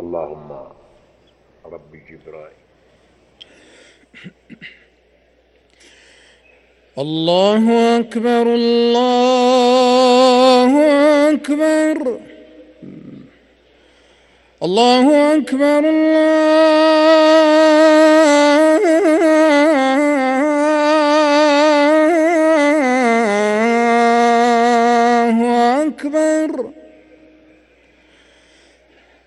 اللهم رب جبرائيل. الله أكبر الله أكبر. الله أكبر الله أكبر.